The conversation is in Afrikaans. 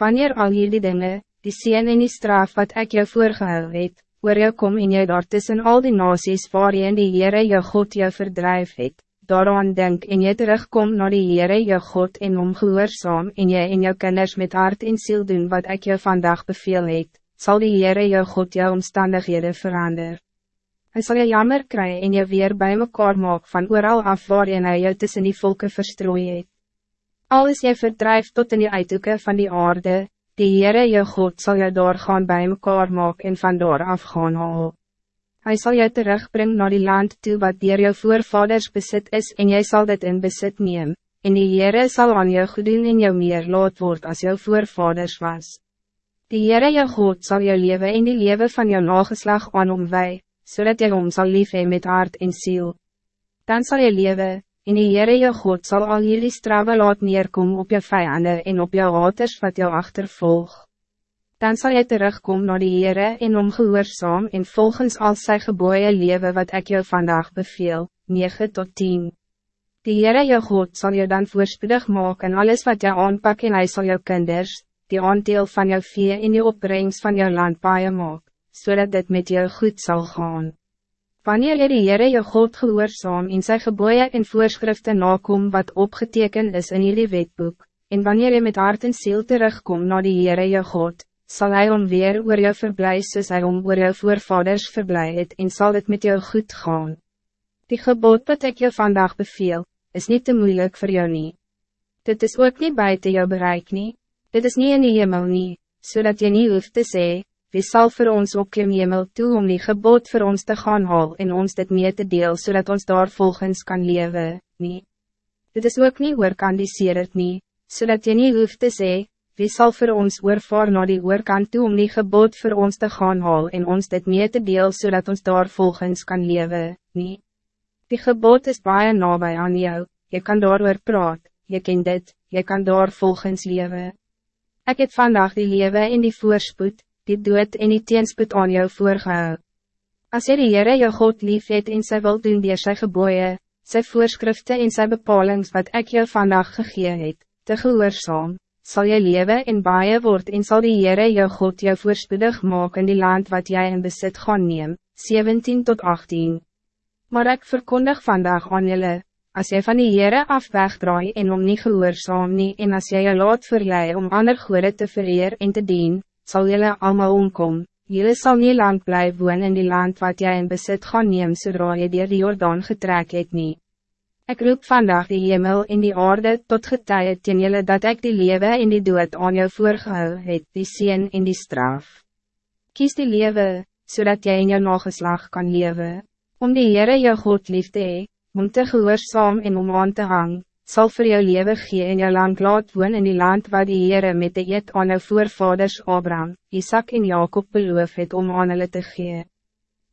Wanneer al hierdie dinge, die sien en die straf wat ik jou voorgehou het, oor jou kom en jy daar tussen al die nasies waarin die Heere jou God jou verdrijf het, daaraan denk en jy terugkom naar die Heere jou God en omgehoorzaam en jy en jou kinders met hart en ziel doen wat ik jou vandaag beveel het, zal die Heere jou God jou omstandighede veranderen. Hij zal je jammer krijgen en je weer bij mekaar maak van ooral af waarin hij jou tussen die volken verstrooi het. Alles jy verdrijft tot in die uithoeken van die aarde, die Heere jou God zal jou daar gaan bij mekaar maak en van daar af gaan haal. Hij zal jou terugbrengen naar die land toe wat dier jou voorvaders bezit is en jij zal dit in bezit neem, en die Heere zal aan jou gedoen en jou meer laat word als jou voorvaders was. Die Heere jou God zal jou leven in die leven van jou nageslag aan omwij, zodat so jy om zal lief met hart en ziel. Dan zal je leven, en die Heere jou God zal al jullie strawe laat neerkom op jou vijanden en op jou haters wat jou achtervolg. Dan zal je terugkomen naar die Heere en omgehoorzaam en volgens al sy geboeie leven wat ik jou vandaag beveel, 9 tot 10. Die Heere jou God zal je dan voorspoedig maken en alles wat jou aanpak en hy sal jou kinders, die aandeel van jou vee en die opbrengst van jou land baie maak, zodat dit met jou goed zal gaan. Wanneer jy die Heere jou God gehoorzaam in sy geboeie en voorschriften nakom wat opgeteken is in jullie wetboek, en wanneer jy met hart en ziel terugkom naar die Heere jou God, zal hij om weer oor jou verblij soos hy om oor jou voorvaders verblij het en zal het met jou goed gaan. Die gebod wat ik je vandaag beveel, is niet te moeilijk voor jou niet. Dit is ook niet buiten jou bereik niet. Dit is niet in die hemel nie, zodat je niet hoeft te zeggen, wie zal voor ons op je hemel toe om die gebod voor ons te gaan haal en ons dit mee te deel zodat ons daar volgens kan leven, nie. Dit is ook niet oorkandiseerd nie, zodat so je niet hoeft te zeggen, wie zal voor ons oorvaar naar die oorkant toe om die gebod voor ons te gaan haal en ons dit mee te deel zodat ons daar volgens kan leven, nie. Die gebod is baie nabij aan jou, je kan daar oor praat, je kent dit, je kan daar volgens leven. Ik heb vandaag die leven in die voorspoed, die dood en die teenspoed aan jou voorgehou. Als jy die Heere jou God lief het en sy wil doen dier sy geboeie, sy voorschriften en sy bepalings wat ik jou vandaag gegee het, te gehoorzaam, zal je leven in baie word en zal die Heere jou God jou voorspoedig maak in die land wat jij in besit gaan neem, 17 tot 18. Maar ik verkondig vandaag aan jullie, Als jy van die Heere af wegdraai en om nie gehoorzaam nie en as jy jou laat verlei om ander goede te vereer en te dien, zal jylle allemaal omkom. Jylle sal nie lang bly woon in die land wat jy in besit gaan neem zodra jy dier die Jordaan getrek het nie. Ek roep vandaag die hemel en die aarde tot getuie teen jylle dat ik die lewe en die dood aan jou voorgehou het, die sien en die straf. Kies die lewe, zodat jij in jou nageslag kan leven. Om die Heere jou God lief te hee, om te gehoorzaam en om aan te hang, zal voor jou leven gee en jou land laat woon in die land waar die Heere met de eet aan jou voorvaders Abraham, Isaac en Jacob beloof het om aan hulle te gee.